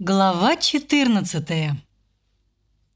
Глава 14.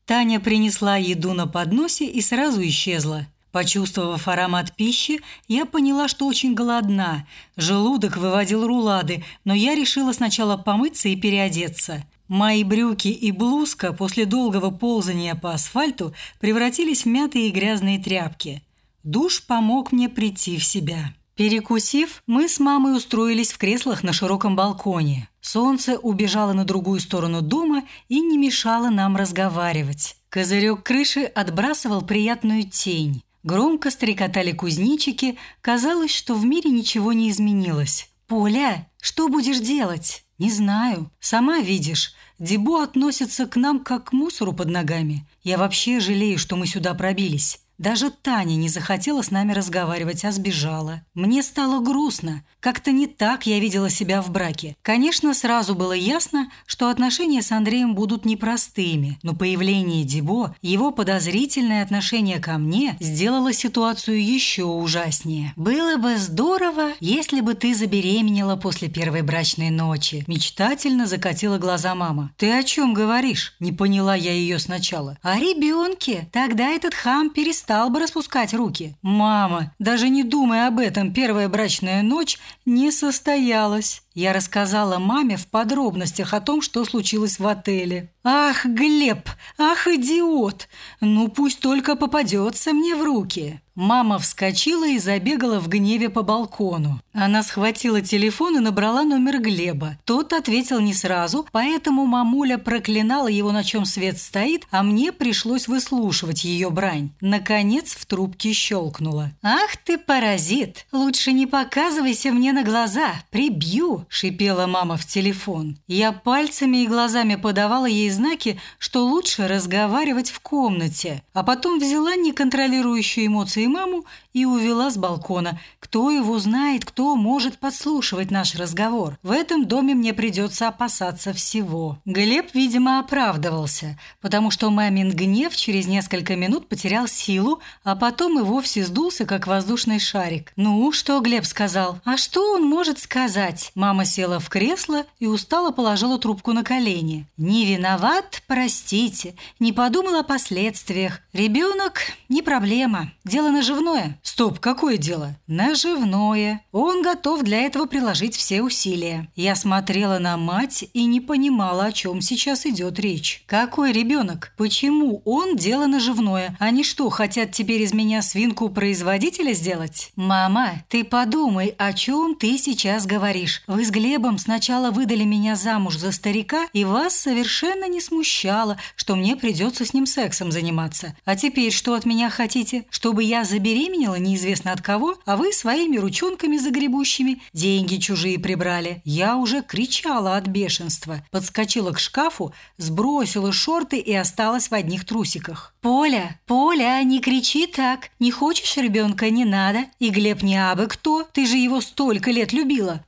Таня принесла еду на подносе и сразу исчезла. Почувствовав аромат пищи, я поняла, что очень голодна. Желудок выводил рулады, но я решила сначала помыться и переодеться. Мои брюки и блузка после долгого ползания по асфальту превратились в мятые и грязные тряпки. Душ помог мне прийти в себя. Перекусив, мы с мамой устроились в креслах на широком балконе. Солнце убежало на другую сторону дома и не мешало нам разговаривать. Козырек крыши отбрасывал приятную тень. Громко стрекотали кузнечики, казалось, что в мире ничего не изменилось. «Поля, что будешь делать?» «Не знаю. Сама видишь, Дебо относится к нам как к мусору под ногами. Я вообще жалею, что мы сюда пробились. Даже Таня не захотела с нами разговаривать, а сбежала. Мне стало грустно. Как-то не так я видела себя в браке. Конечно, сразу было ясно, что отношения с Андреем будут непростыми, но появление Дебо, его подозрительное отношение ко мне сделало ситуацию еще ужаснее. «Было бы здорово, если бы ты забеременела после первой брачной ночи», мечтательно закатила глаза мама. «Ты о чем говоришь?» Не поняла я ее сначала. «О ребенке. Тогда этот хам перестал стал бы распускать руки. Мама, даже не думая об этом, первая брачная ночь не состоялась. Я рассказала маме в подробностях о том, что случилось в отеле. «Ах, Глеб! Ах, идиот! Ну пусть только попадется мне в руки!» Мама вскочила и забегала в гневе по балкону. Она схватила телефон и набрала номер Глеба. Тот ответил не сразу, поэтому мамуля проклинала его, на чем свет стоит, а мне пришлось выслушивать ее брань. Наконец в трубке щелкнула. «Ах ты, паразит! Лучше не показывайся мне на глаза, прибью!» – шипела мама в телефон. Я пальцами и глазами подавала ей знаки, что лучше разговаривать в комнате, а потом взяла неконтролирующую эмоции маму и увела с балкона. Кто его знает, кто может подслушивать наш разговор. В этом доме мне придется опасаться всего. Глеб, видимо, оправдывался, потому что мамин гнев через несколько минут потерял силу, а потом и вовсе сдулся, как воздушный шарик. «Ну, что Глеб сказал? А что он может сказать?» Мама села в кресло и устало положила трубку на колени. «Не виноват, простите. Не подумал о последствиях. Ребенок – не проблема. Дело наживное». «Стоп, какое дело?» «Наживное. Он готов для этого приложить все усилия». Я смотрела на мать и не понимала, о чем сейчас идет речь. «Какой ребенок? Почему он дело наживное? Они что, хотят теперь из меня свинку производителя сделать?» «Мама, ты подумай, о чем ты сейчас говоришь. Вы с Глебом сначала выдали меня замуж за старика, и вас совершенно не смущало, что мне придется с ним сексом заниматься. А теперь что от меня хотите? Чтобы я забеременела неизвестно от кого, а вы своими ручонками загребущими деньги чужие прибрали. Я уже кричала от бешенства. Подскочила к шкафу, сбросила шорты и осталась в одних трусиках. «Поля, Поля, не кричи так. Не хочешь ребенка, не надо. И Глеб не абы кто. Ты же его столько лет любила.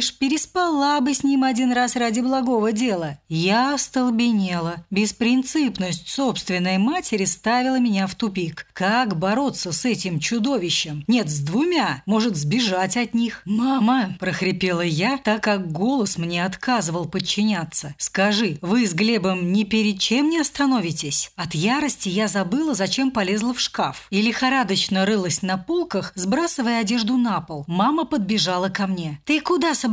Подумаешь, переспала бы с ним один раз ради благого дела». Я остолбенела. Беспринципность собственной матери ставила меня в тупик. Как бороться с этим чудовищем? Нет, с двумя. Может, сбежать от них? «Мама!» – прохрипела я, так как голос мне отказывал подчиняться. «Скажи, вы с Глебом ни перед чем не остановитесь?» От ярости я забыла, зачем полезла в шкаф. И лихорадочно рылась на полках, сбрасывая одежду на пол. Мама подбежала ко мне. «Ты куда собралась?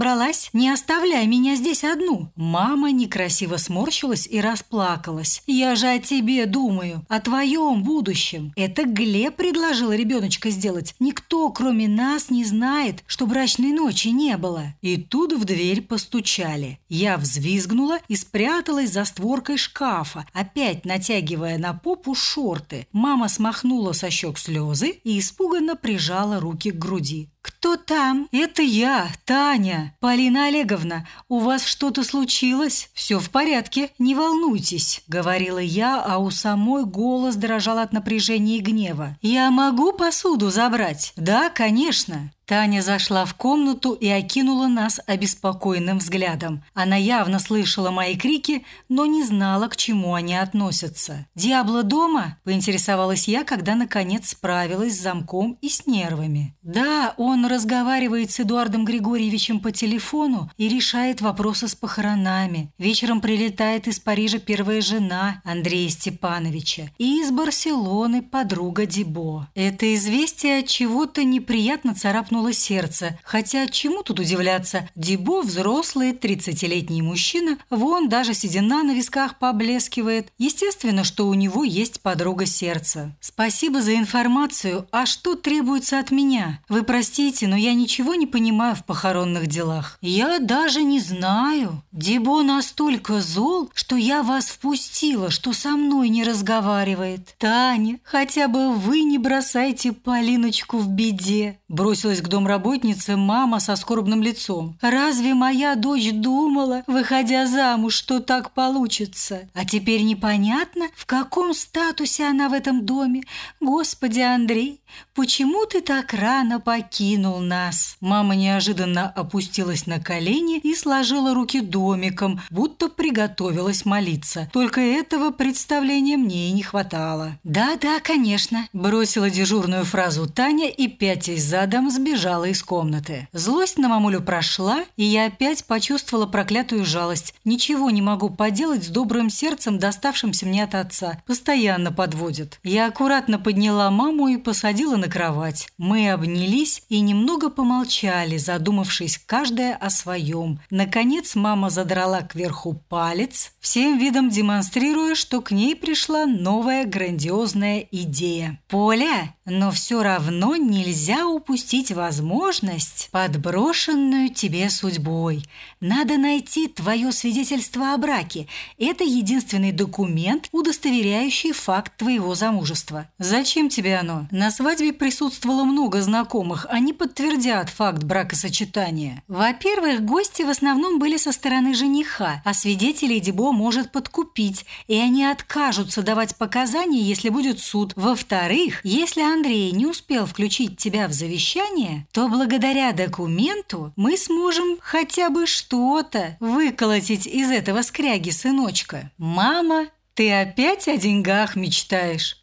Не оставляй меня здесь одну!» Мама некрасиво сморщилась и расплакалась. «Я же о тебе думаю, о твоем будущем. Это Глеб предложил ребеночка сделать. Никто, кроме нас, не знает, что брачной ночи не было». И тут в дверь постучали. Я взвизгнула и спряталась за створкой шкафа, опять натягивая на попу шорты. Мама смахнула со щек слезы и испуганно прижала руки к груди. «Кто там?» «Это я, Таня. Полина Олеговна, у вас что-то случилось? Все в порядке, не волнуйтесь», — говорила я, а у самой голос дрожал от напряжения и гнева. «Я могу посуду забрать?» «Да, конечно». Таня зашла в комнату и окинула нас обеспокоенным взглядом. Она явно слышала мои крики, но не знала, к чему они относятся. «Диабло дома?» – поинтересовалась я, когда наконец справилась с замком и с нервами. «Да, он разговаривает с Эдуардом Григорьевичем по телефону и решает вопросы с похоронами. Вечером прилетает из Парижа первая жена Андрея Степановича и из Барселоны подруга Дибо. Это известие от чего-то неприятно царапнуло ёкнуло сердце. Хотя чему тут удивляться? Дебо взрослый, 30-летний мужчина, вон даже седина на висках поблескивает. Естественно, что у него есть подруга сердца. Спасибо за информацию. А что требуется от меня? Вы простите, но я ничего не понимаю в похоронных делах. Я даже не знаю. Дебо настолько зол, что я вас впустила, что со мной не разговаривает. Таня, хотя бы вы не бросайте Полиночку в беде. Бросилась к домработнице мама со скорбным лицом. «Разве моя дочь думала, выходя замуж, что так получится? А теперь непонятно, в каком статусе она в этом доме. Господи, Андрей, почему ты так рано покинул нас?» Мама неожиданно опустилась на колени и сложила руки домиком, будто приготовилась молиться. Только этого представления мне и не хватало. «Да-да, конечно», – бросила дежурную фразу Таня и, пятясь задом, сбежала из комнаты. Злость на мамулю прошла, и я опять почувствовала проклятую жалость. Ничего не могу поделать с добрым сердцем, доставшимся мне от отца. Постоянно подводит. Я аккуратно подняла маму и посадила на кровать. Мы обнялись и немного помолчали, задумавшись каждая о своем. Наконец мама задрала кверху палец, всем видом демонстрируя, что к ней пришла новая грандиозная идея. «Поля, но все равно нельзя упустить возможность подброшенную тебе судьбой. Надо найти твое свидетельство о браке. Это единственный документ, удостоверяющий факт твоего замужества. Зачем тебе оно? На свадьбе присутствовало много знакомых, они подтвердят факт бракосочетания. Во-первых, гости в основном были со стороны жениха, а свидетелей Дебо может подкупить, и они откажутся давать показания, если будет суд. Во-вторых, если Андрей не успел включить тебя в завещание, то благодаря документу мы сможем хотя бы что-то выколотить из этого скряги сыночка. Мама, ты опять о деньгах мечтаешь?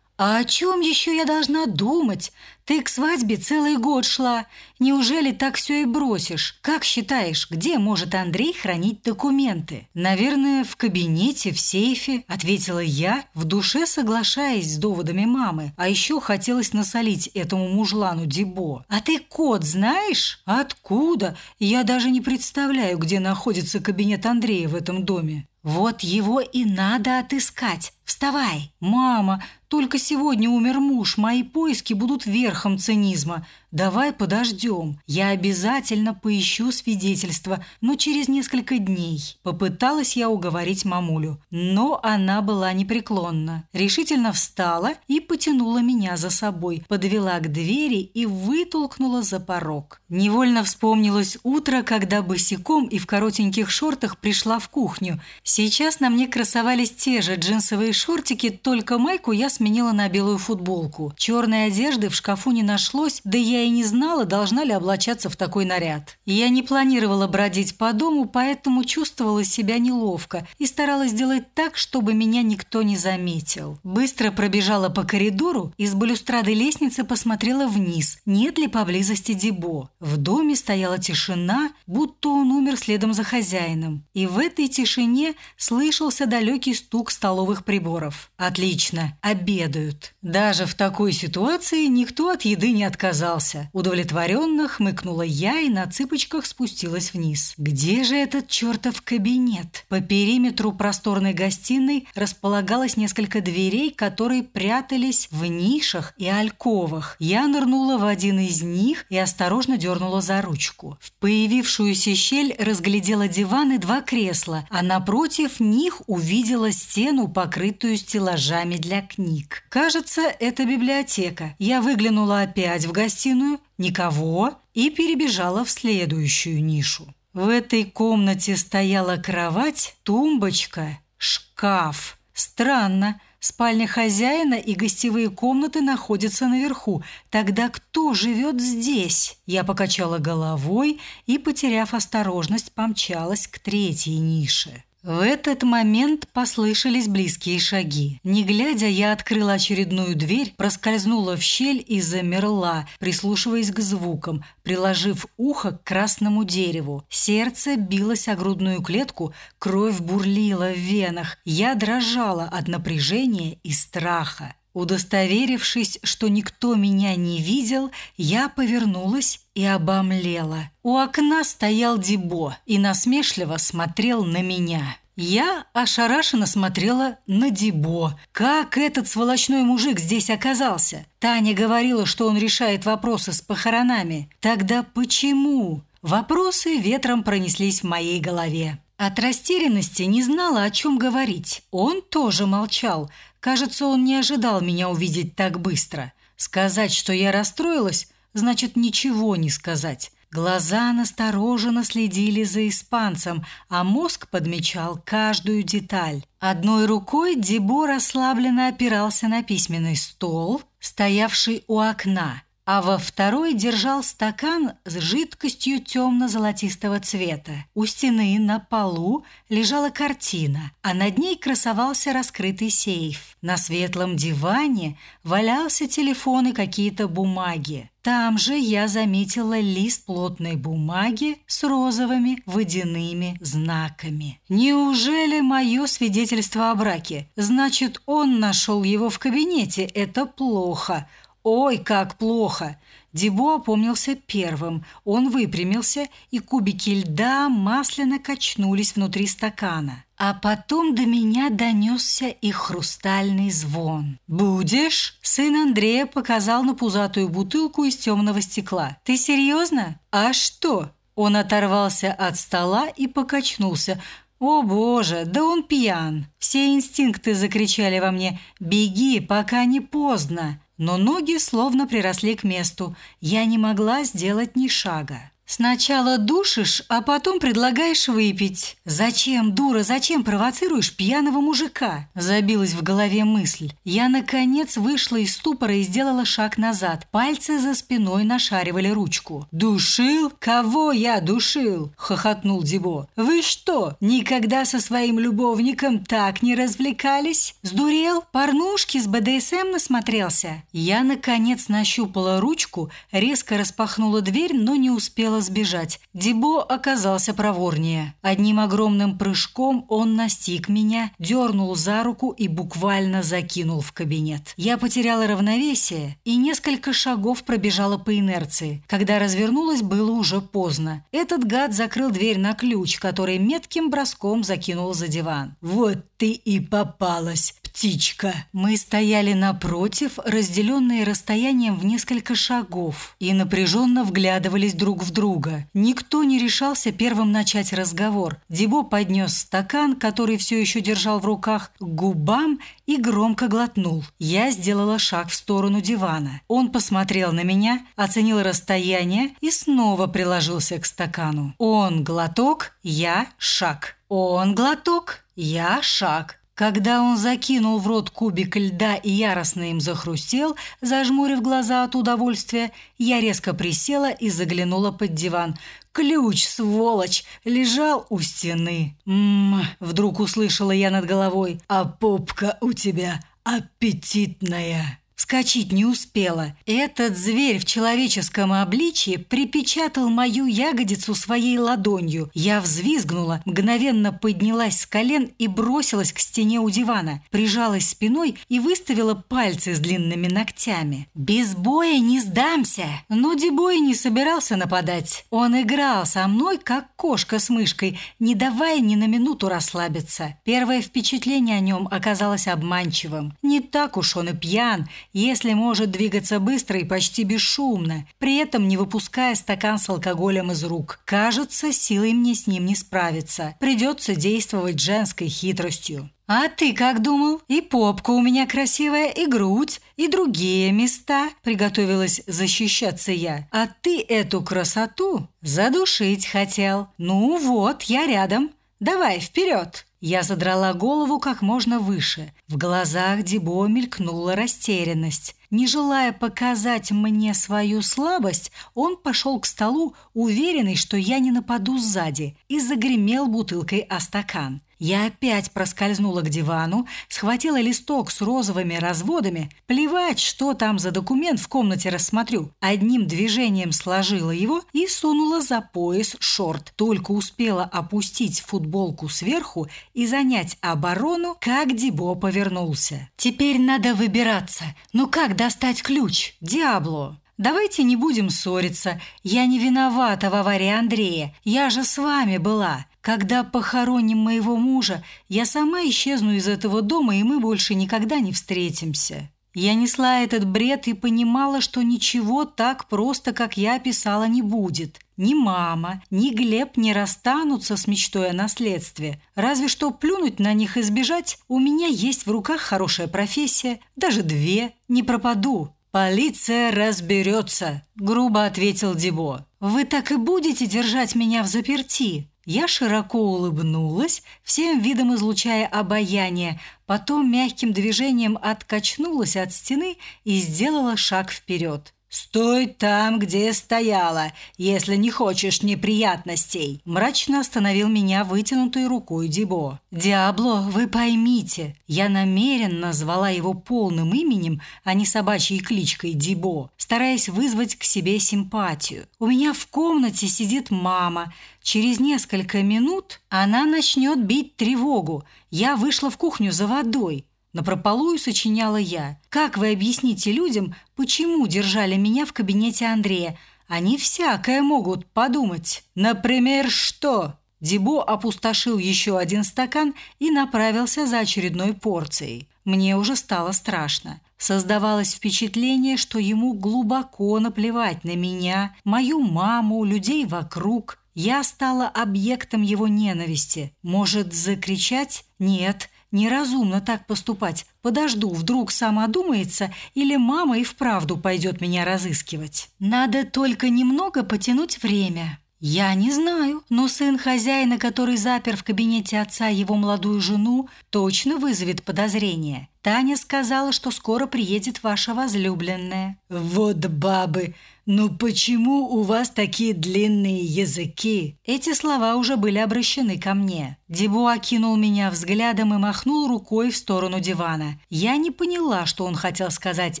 А о чем еще я должна думать? Ты к свадьбе целый год шла. Неужели так все и бросишь? Как считаешь, где может Андрей хранить документы? Наверное, в кабинете, в сейфе, ответила я, в душе соглашаясь с доводами мамы. А еще хотелось насолить этому мужлану Дебо. А ты код знаешь? Откуда? Я даже не представляю, где находится кабинет Андрея в этом доме. Вот его и надо отыскать. Вставай. Мама, только сегодня умер муж, мои поиски будут верхом цинизма. Давай подождем. Я обязательно поищу свидетельство, но через несколько дней. Попыталась я уговорить мамулю, но она была непреклонна. Решительно встала и потянула меня за собой, подвела к двери и вытолкнула за порог. Невольно вспомнилось утро, когда босиком и в коротеньких шортах пришла в кухню. Сейчас на мне красовались те же джинсовые шортики, только майку я сменила на белую футболку. Черной одежды в шкафу не нашлось, да я и не знала, должна ли облачаться в такой наряд. Я не планировала бродить по дому, поэтому чувствовала себя неловко и старалась сделать так, чтобы меня никто не заметил. Быстро пробежала по коридору и с балюстрады лестницы посмотрела вниз, нет ли поблизости Дебо. В доме стояла тишина, будто он умер следом за хозяином. И в этой тишине слышался далекий стук столовых приборов. Отлично, обедают. Даже в такой ситуации никто от еды не отказался. Удовлетворенно хмыкнула я и на цыпочках спустилась вниз. Где же этот чертов кабинет? По периметру просторной гостиной располагалось несколько дверей, которые прятались в нишах и альковах. Я нырнула в один из них и осторожно дернула за ручку. В появившуюся щель разглядела диван и два кресла, а напротив них увидела стену, покрытую стеллажами для книг. Кажется, это библиотека. Я выглянула опять в гостиную, никого, и перебежала в следующую нишу. В этой комнате стояла кровать, тумбочка, шкаф. Странно, Спальня хозяина и гостевые комнаты находятся наверху. Тогда кто живет здесь? Я покачала головой и, потеряв осторожность, помчалась к третьей нише. В этот момент послышались близкие шаги. Не глядя, я открыла очередную дверь, проскользнула в щель и замерла, прислушиваясь к звукам, приложив ухо к красному дереву. Сердце билось о грудную клетку, кровь бурлила в венах. Я дрожала от напряжения и страха. Удостоверившись, что никто меня не видел, я повернулась и обомлела. У окна стоял Дибо и насмешливо смотрел на меня. Я ошарашенно смотрела на Дибо. Как этот сволочной мужик здесь оказался? Таня говорила, что он решает вопросы с похоронами. Тогда почему? Вопросы ветром пронеслись в моей голове. От растерянности не знала, о чем говорить. Он тоже молчал. Кажется, он не ожидал меня увидеть так быстро. Сказать, что я расстроилась, значит ничего не сказать. Глаза настороженно следили за испанцем, а мозг подмечал каждую деталь. Одной рукой Дебо расслабленно опирался на письменный стол, стоявший у окна а во второй держал стакан с жидкостью темно-золотистого цвета. У стены на полу лежала картина, а над ней красовался раскрытый сейф. На светлом диване валялся телефон и какие-то бумаги. Там же я заметила лист плотной бумаги с розовыми водяными знаками. Неужели мое свидетельство о браке? Значит, он нашел его в кабинете. Это плохо. Ой, как плохо! Дебо опомнился первым. Он выпрямился, и кубики льда масляно качнулись внутри стакана. А потом до меня донесся их хрустальный звон. «Будешь?» Сын Андрея показал на пузатую бутылку из темного стекла. «Ты серьезно? А что?» Он оторвался от стола и покачнулся. «О боже, да он пьян!» Все инстинкты закричали во мне «Беги, пока не поздно!» Но ноги словно приросли к месту. Я не могла сделать ни шага. Сначала душишь, а потом предлагаешь выпить. Зачем, дура, зачем провоцируешь пьяного мужика? Забилась в голове мысль. Я наконец вышла из ступора и сделала шаг назад. Пальцы за спиной нашаривали ручку. Душил? Кого я душил? хохотнул Дибо. Вы что, никогда со своим любовником так не развлекались? Сдурел? Порнушки с БДСМ насмотрелся? Я наконец нащупала ручку, резко распахнула дверь, но не успела успела сбежать. Дебо оказался проворнее. Одним огромным прыжком он настиг меня, дернул за руку и буквально закинул в кабинет. Я потеряла равновесие и несколько шагов пробежала по инерции. Когда развернулась, было уже поздно. Этот гад закрыл дверь на ключ, который метким броском закинул за диван. «Вот ты и попалась, птичка!» Мы стояли напротив, разделенные расстоянием в несколько шагов, и напряженно вглядывались друг в друга. Никто не решался первым начать разговор. Дебо поднес стакан, который все еще держал в руках, к губам и громко глотнул. Я сделала шаг в сторону дивана. Он посмотрел на меня, оценил расстояние и снова приложился к стакану. Он глоток, я шаг. Он глоток, я шаг. Когда он закинул в рот кубик льда и яростно им захрустел, зажмурив глаза от удовольствия, я резко присела и заглянула под диван. Ключ, сволочь, лежал у стены. Мм, вдруг услышала я над головой. А попка у тебя аппетитная. Вскочить не успела. Этот зверь в человеческом обличье припечатал мою ягодицу своей ладонью. Я взвизгнула, мгновенно поднялась с колен и бросилась к стене у дивана, прижалась спиной и выставила пальцы с длинными ногтями. Без боя не сдамся. Но Дебой не собирался нападать. Он играл со мной, как кошка с мышкой, не давая ни на минуту расслабиться. Первое впечатление о нем оказалось обманчивым. Не так уж он и пьян, если может двигаться быстро и почти бесшумно, при этом не выпуская стакан с алкоголем из рук. Кажется, силой мне с ним не справиться. Придется действовать женской хитростью. «А ты как думал? И попка у меня красивая, и грудь, и другие места», – приготовилась защищаться я. «А ты эту красоту задушить хотел. Ну вот, я рядом. Давай, вперед!» Я задрала голову как можно выше. В глазах Дебо мелькнула растерянность. Не желая показать мне свою слабость, он пошел к столу, уверенный, что я не нападу сзади, и загремел бутылкой о стакан. Я опять проскользнула к дивану, схватила листок с розовыми разводами. Плевать, что там за документ в комнате рассмотрю. Одним движением сложила его и сунула за пояс шорт. Только успела опустить футболку сверху и занять оборону, как Дибо повернулся. «Теперь надо выбираться. Ну как достать ключ? Диабло!» Давайте не будем ссориться. Я не виновата в аварии Андрея. Я же с вами была. Когда похороним моего мужа, я сама исчезну из этого дома, и мы больше никогда не встретимся. Я несла этот бред и понимала, что ничего так просто, как я описала, не будет. Ни мама, ни Глеб не расстанутся с мечтой о наследстве. Разве что плюнуть на них и сбежать. У меня есть в руках хорошая профессия, даже две. Не пропаду. «Полиция разберется», – грубо ответил Дебо. «Вы так и будете держать меня в заперти?» Я широко улыбнулась, всем видом излучая обаяние, потом мягким движением откачнулась от стены и сделала шаг вперед. «Стой там, где стояла, если не хочешь неприятностей!» Мрачно остановил меня вытянутой рукой Дибо. «Диабло, вы поймите, я намеренно назвала его полным именем, а не собачьей кличкой Дибо, стараясь вызвать к себе симпатию. У меня в комнате сидит мама. Через несколько минут она начнет бить тревогу. Я вышла в кухню за водой. Напропалую сочиняла я. Как вы объясните людям, почему держали меня в кабинете Андрея? Они всякое могут подумать. Например, что? Дебо опустошил еще один стакан и направился за очередной порцией. Мне уже стало страшно. Создавалось впечатление, что ему глубоко наплевать на меня, мою маму, людей вокруг. Я стала объектом его ненависти. Может, закричать? Нет, Неразумно так поступать. Подожду, вдруг сам одумается, или мама и вправду пойдет меня разыскивать. Надо только немного потянуть время. Я не знаю, но сын хозяина, который запер в кабинете отца его молодую жену, точно вызовет подозрение. Таня сказала, что скоро приедет ваша возлюбленная. Вот бабы, «Ну почему у вас такие длинные языки?» Эти слова уже были обращены ко мне. Дебо окинул меня взглядом и махнул рукой в сторону дивана. Я не поняла, что он хотел сказать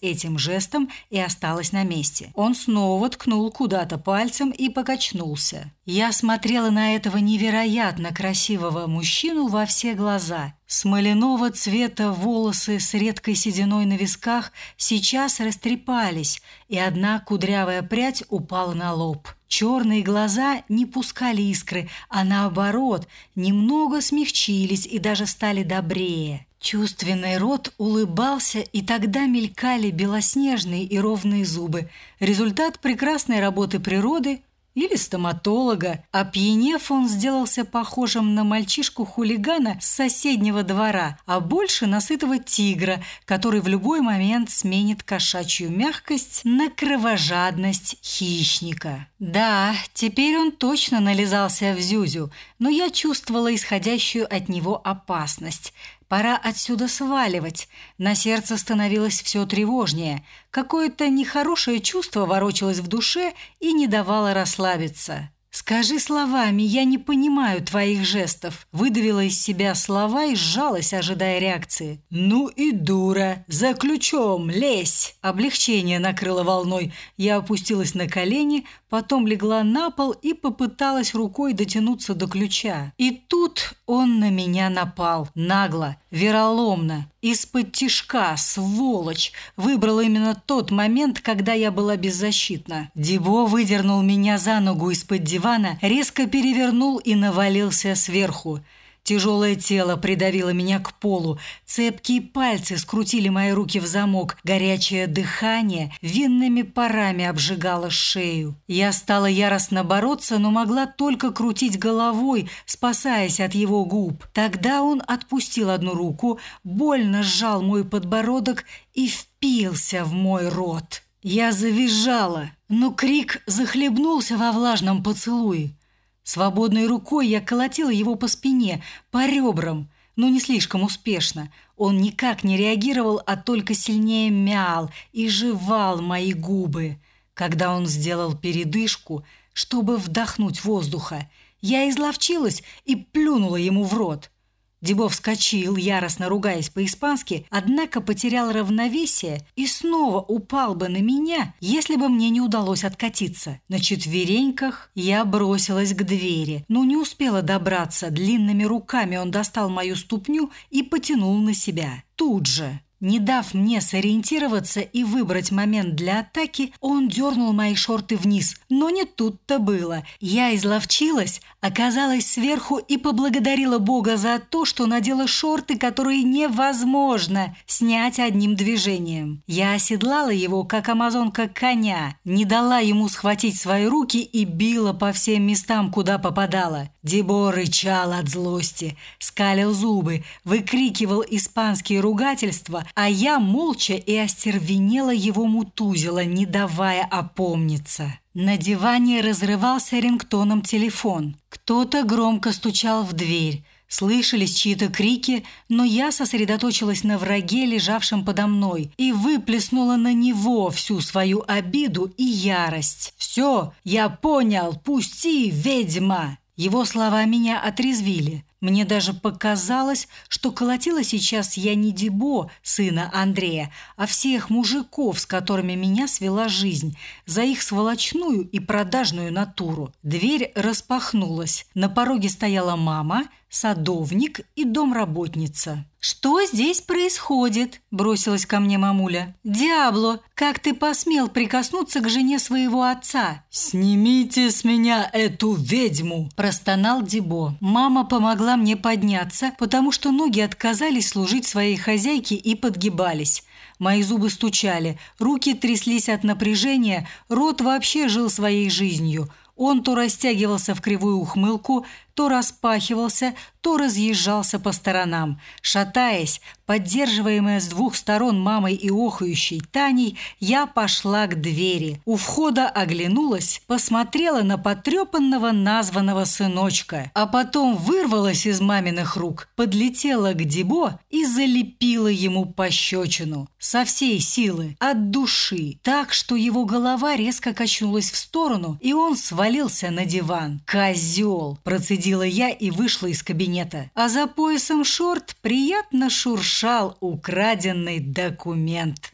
этим жестом, и осталась на месте. Он снова ткнул куда-то пальцем и покачнулся. Я смотрела на этого невероятно красивого мужчину во все глаза. Смоляного цвета волосы с редкой сединой на висках сейчас растрепались, и одна кудрявая прядь упала на лоб. Черные глаза не пускали искры, а наоборот, немного смягчились и даже стали добрее. Чувственный рот улыбался, и тогда мелькали белоснежные и ровные зубы. Результат прекрасной работы природы – или стоматолога. Опьянев, он сделался похожим на мальчишку-хулигана с соседнего двора, а больше на сытого тигра, который в любой момент сменит кошачью мягкость на кровожадность хищника. Да, теперь он точно нализался в Зюзю, но я чувствовала исходящую от него опасность. Пора отсюда сваливать. На сердце становилось все тревожнее. Какое-то нехорошее чувство ворочалось в душе и не давало расслабиться. «Скажи словами, я не понимаю твоих жестов», выдавила из себя слова и сжалась, ожидая реакции. «Ну и дура! За ключом! Лезь!» Облегчение накрыло волной. Я опустилась на колени, потом легла на пол и попыталась рукой дотянуться до ключа. И тут он на меня напал. Нагло, вероломно, из-под тишка, сволочь. Выбрал именно тот момент, когда я была беззащитна. Дебо выдернул меня за ногу из-под дивана, резко перевернул и навалился сверху. Тяжелое тело придавило меня к полу, цепкие пальцы скрутили мои руки в замок, горячее дыхание винными парами обжигало шею. Я стала яростно бороться, но могла только крутить головой, спасаясь от его губ. Тогда он отпустил одну руку, больно сжал мой подбородок и впился в мой рот. Я завизжала, но крик захлебнулся во влажном поцелуе. Свободной рукой я колотила его по спине, по ребрам. но не слишком успешно. Он никак не реагировал, а только сильнее мял и жевал мои губы. Когда он сделал передышку, чтобы вдохнуть воздуха, я изловчилась и плюнула ему в рот. Дебо вскочил, яростно ругаясь по-испански, однако потерял равновесие и снова упал бы на меня, если бы мне не удалось откатиться. На четвереньках я бросилась к двери, но не успела добраться. Длинными руками он достал мою ступню и потянул на себя. Тут же. Не дав мне сориентироваться и выбрать момент для атаки, он дернул мои шорты вниз. Но не тут-то было. Я изловчилась, оказалась сверху и поблагодарила Бога за то, что надела шорты, которые невозможно снять одним движением. Я оседлала его, как амазонка коня, не дала ему схватить свои руки и била по всем местам, куда попадала. Дебо рычал от злости, скалил зубы, выкрикивал испанские ругательства, а я молча и остервенела его мутузила, не давая опомниться. На диване разрывался рингтоном телефон. Кто-то громко стучал в дверь. Слышались чьи-то крики, но я сосредоточилась на враге, лежавшем подо мной, и выплеснула на него всю свою обиду и ярость. «Все, я понял, пусти, ведьма!» Его слова меня отрезвили. Мне даже показалось, что колотила сейчас я не Дебо, сына Андрея, а всех мужиков, с которыми меня свела жизнь, за их сволочную и продажную натуру. Дверь распахнулась. На пороге стояла мама, садовник и домработница. «Что здесь происходит?» – бросилась ко мне мамуля. «Диабло, как ты посмел прикоснуться к жене своего отца?» «Снимите с меня эту ведьму!» – простонал Дебо. Мама помогла мне подняться, потому что ноги отказались служить своей хозяйке и подгибались. Мои зубы стучали, руки тряслись от напряжения, рот вообще жил своей жизнью – он то растягивался в кривую ухмылку, то распахивался, то разъезжался по сторонам. Шатаясь, поддерживаемая с двух сторон мамой и охающей Таней, я пошла к двери. У входа оглянулась, посмотрела на потрепанного названного сыночка, а потом вырвалась из маминых рук, подлетела к Дебо и залепила ему пощечину. Со всей силы, от души, так, что его голова резко качнулась в сторону, и он свалился на диван. «Козел!» – процедила я и вышла из кабинета. А за поясом шорт приятно шуршал украденный документ.